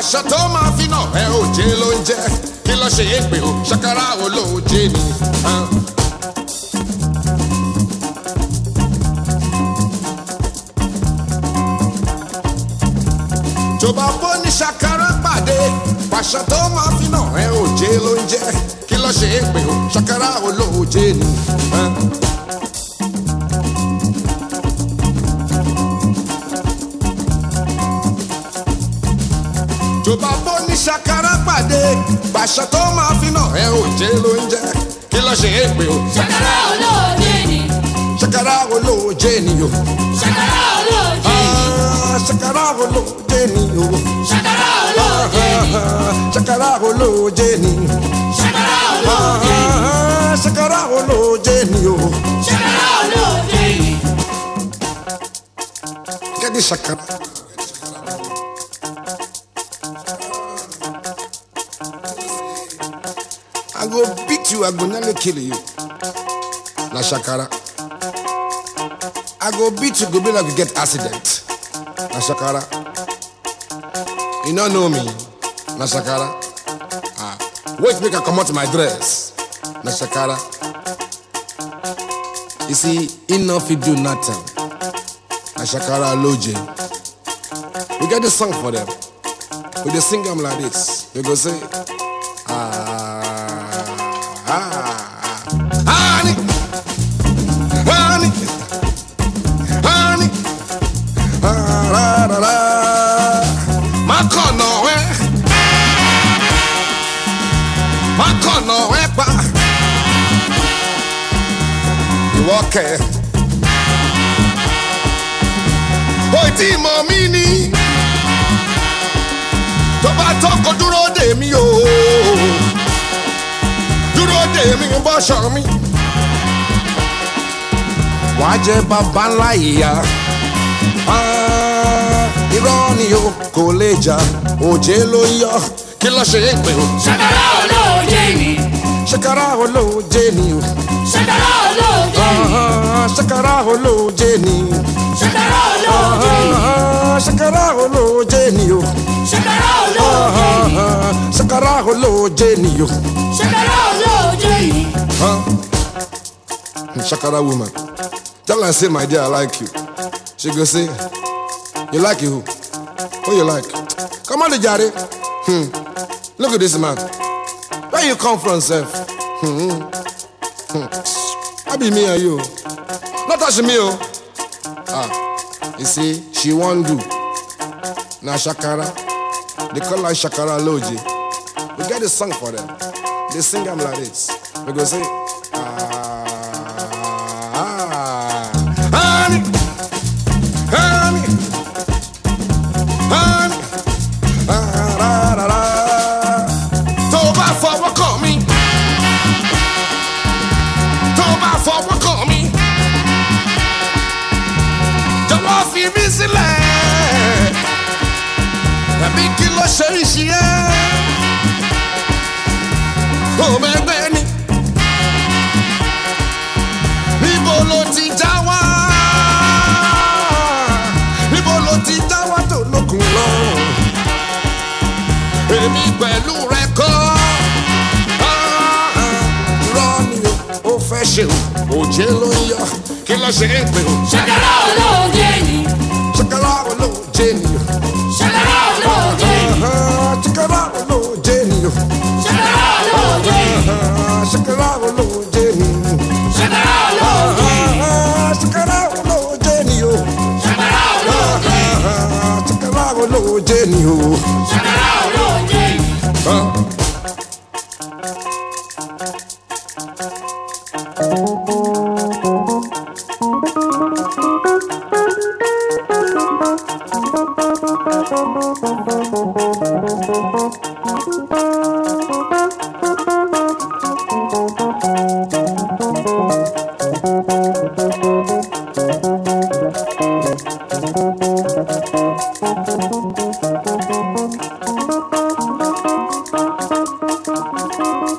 aṣọ tó máa fi náà ẹ òjé ló ń jẹ kí lọ ṣe é pé o ṣàkàrà wo ló jẹ ni. jọba bó ní ṣàkàrà pàdé pàṣọ tó máa fi náà ẹ òjé ló ń jẹ kí lọ ṣe é pé o ṣàkàrà wo ló jẹ ni. pàdé pàṣẹ tó máa fi náà ẹ ò jẹ ló ń jẹ kí lọ ṣe é pé o. ṣàkàrà olóòjé ni. ṣàkàrà olóòjé ni o. ṣàkàrà olóòjé ni. Ah, ṣàkàrà olóòjé ni o. ṣàkàrà olóòjé ni. Ah, ah, ṣàkàrà olóòjé ni. ṣàkàrà olóòjé ni. ṣàkàrà olóòjé ni o. ṣàkàrà olóòjé ni. kẹ́ni ṣàkàrà. go beat you, I go nearly kill you. La Shakara. I go beat you, go be like you get accident. La Shakara. You don't know me. La Shakara. Ah. Wait, make I come out my dress. La Shakara. You see, enough you do nothing. La Shakara Loje. We get the song for them. We they sing them like this. You go say, Honey, honey, honey, la la la. Má kọ̀nà ẹ̀, má kọ̀nà ẹ̀ pa. Ìwọ kẹ̀. Oì tí mọ̀ mí ni tó bá tọkọ dúró dè mí o dúró tèmi bọ́ṣọ mi. wàá jẹ bàbá ńlá ìyá ah, irọ́ ni o kò lè jà òjé ló yọ kí ló ṣe é pé o. ṣàkàrà olóòjé ni. ṣàkàrà olóòjé ni ah, ṣàkàrà olóòjé ni. ṣàkàrà olóòjé ni. Ah, ṣàkàrà olóòjé ni. ṣàkàrà olóòjé ni ṣàkàrà olóòjé ni. ṣàkàrà olóòjé ni ṣàkàrà olóòjé ni me, Shakara woman. Tell her, say, my dear, I like you. She go say, you like you? Who you like? Come on, the Jari. Hmm. Look at this man. Where you come from, Seth? Hmm. Hmm. I hmm. be me and you. Not touch me, oh. Ah, you see, she won't do. Now Shakara, they call her Shakara Loji. We get a song for them. They sing them like this. We go say. ó mẹ́gbẹ́ ni. níbo ló ti já wá níbo ló ti já wá tó lókun lọ. èmi pẹ̀lú rẹ kọ́ ah, rọ ni o ó fẹ́ ṣe o òjé ló ń yọ kí